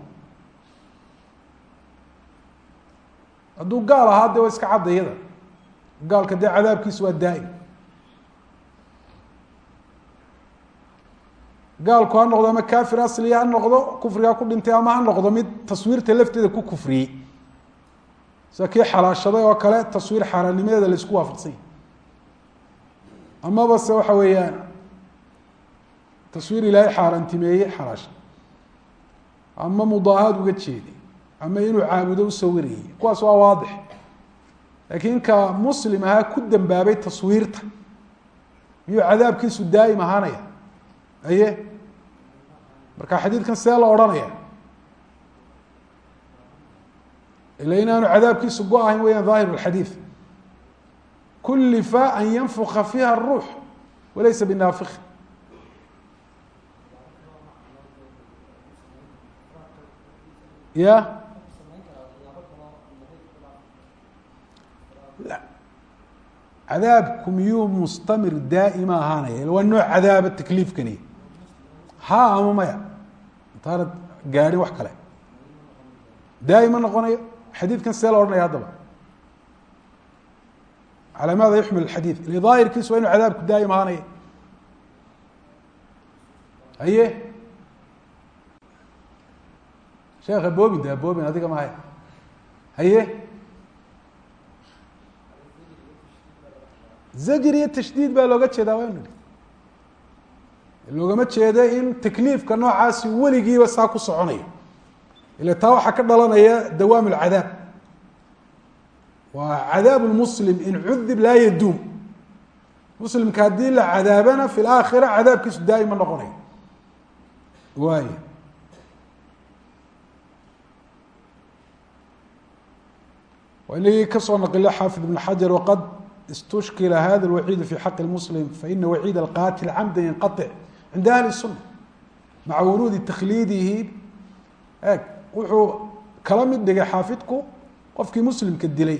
A: Hadduu gaal ahaa de waa iska cadda gaalka dee cadaabkiisu waa daa'im gaalku ha noqdo ama kafir asliya ha noqdo kufrigaa ku dhintay ama ha noqdo mid taswiirta lafteeda ku kufriyey sida kii xalaashaday oo kale taswiir xaaraannimadeeda la isku waafaqsanya amaba se waxa weeyaan taswiir ilaahay xaaraantimeeyey xalaasha. Ama mudaahaad uga jeeday ama inuu caabudo u sawirayay kuwaas waa waadix. Laakiin ka muslim ahaa ku dambaabay taswiirta. Miyuu cadaabkiisu daa'im ahaanaya? Aye marka xadiidkan see la odhanaya ila inaanu cadaabkiisu go ahayn weyaan dahir xadiid. Kulifa an yanfuka fiha الruux walaysa binaafik ya? Cadaabku miyuu mustamir daa'ima ahaanaya. Waa nooc cadaaba takliifkani. Ha ama maya? Intaanad gaadhin wax kale. Daa'ima noqonayo xadiidkan see la odhanaya haddaba. Calaa maada yuxmil xadiid? Ile daahirkiisu waa inu cadaabku daa'im ahaanaya haye? Sheekha boobin daa boobin adiga mahay haye? Zajr iyo tashdiid baa looga jeedaa waa inu loogama jeedo in takliifka noocaasi weligiiba saa ku soconayo ila taa waxaa ka dhalanaya dawaam اlcadaab waa cadaab muslim in cudib laa yaduum muslimka haddii la cadaabana fi laakhira cadaabkiisu daa'ima noqonayo waay inagii kasoo naqilo xaafid ibn xajar waqad istushkila hada اlwaciid fi xaqi muslim faina waciid alqatil camda yanqaطic cinda ahli الsuna maca wuruudi takhliidihi eg wuxuu kala mid dhigay xaafidku qofkii muslimka dilay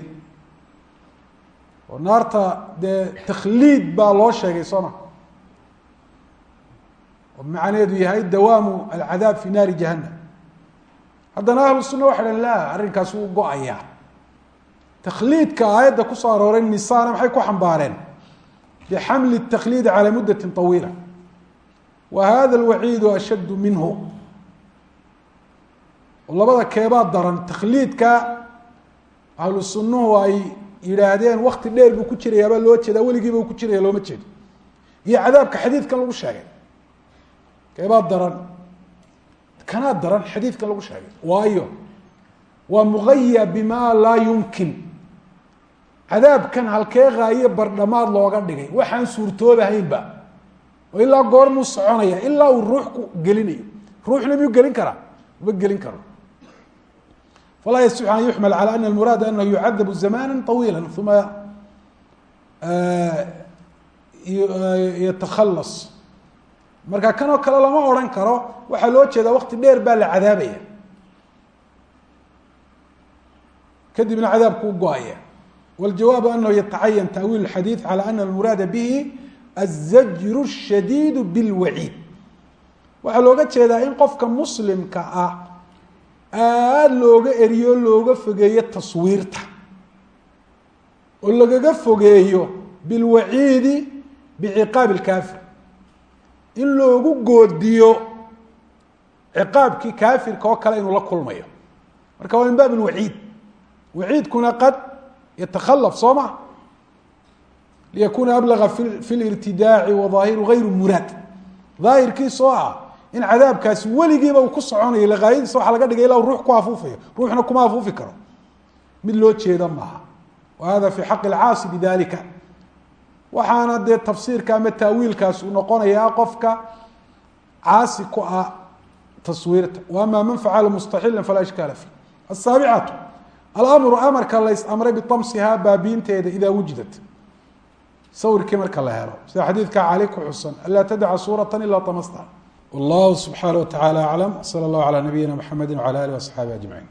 A: oo naarta dee takhliid baa loo sheegay soo ma oo macnaheedu yahay dawaamu alcadaab fi naari jahanam haddana ahlu suna waxay dhahn la arrinkaas wuu go-ayaa takhliidka aayadda kusoo arooray nisana maxay ku xambaareen bixamli الtakhliid calى mudati طawiila wa hada اlwaciidu ashaddu minhu. Labada keebaa daran takhliidka ahlu sunuhu ay yidhaahdeen wakti dheer buu ku jirayaabaa loo jeedaa weligiiba uu ku jiraya looma jeedo iyo cadaabka xadiidkan lagu sheegay. Keebaa daran. Kanaa daran xadiidkan lagu sheegay. Waayo waa mugaya bima laa yumkin. Cadaabkan halkee haaye bardhamaad looga dhigay. Waxaan suurtoobahaynba oo ilaa goormuu soconaya ilaa uu ruux ku gelinayo ruuxna miyuu gelin karaa ma gelin karo falaa yasix an yuxmal calى ana muraada anahu yucadabu zamana طawiila uma yatakhalas marka kanoo kale lama odhan karo waxaa loo jeedaa wakti dheer baa la cadaabaya kadibna cadaabku u go-aya wاljawaabu anahu yatacayan tawiil اxadiiث calى ana almuraada bihi الzajru الshadiid bاlwaciid waxaa looga jeedaa in qofka muslimka ah aada looga eriyo looga fogeeyo taswiirta oo lagaga fogeeyo bilwaciidi biciqaabi اlkaafir in loogu goodiyo ciqaabkii kaafirka oo kale inuu la kulmayo marka waa min baab اlwaciid waciidkuna qad yatakhalaf soo ma Liyakuna ablaga fi lirtidaaci wa ظaahiru gayru muraad daahirkiis oo ah in cadaabkaasi weligiiba uu ku soconayo lagaayadiisa waxaa laga dhigay ilaa ruux ku afuufayo ruuxna kuma afuufi karo mid loo jeeda maaha wa hada fi xaqi اlcaasi bidalika waxaana dee tafsiirka ama taawiilkaas uu noqonayaa qofka caasi ku ah taswiirta wa ama man facala mustaxila falaa ishkaala fi asaabicatu alamru amarka lays amray bitamsihaa baabiinteeda idaa wujidat sawirkii marka la helo. Sida xadiidka cali ku xusan anlaa tadaca suurata ila tamasta. Wallahu subxaana wa tacala aclam sala allahu calaa nabiyina mxamedi wcala alih waasxaabi ajmaciin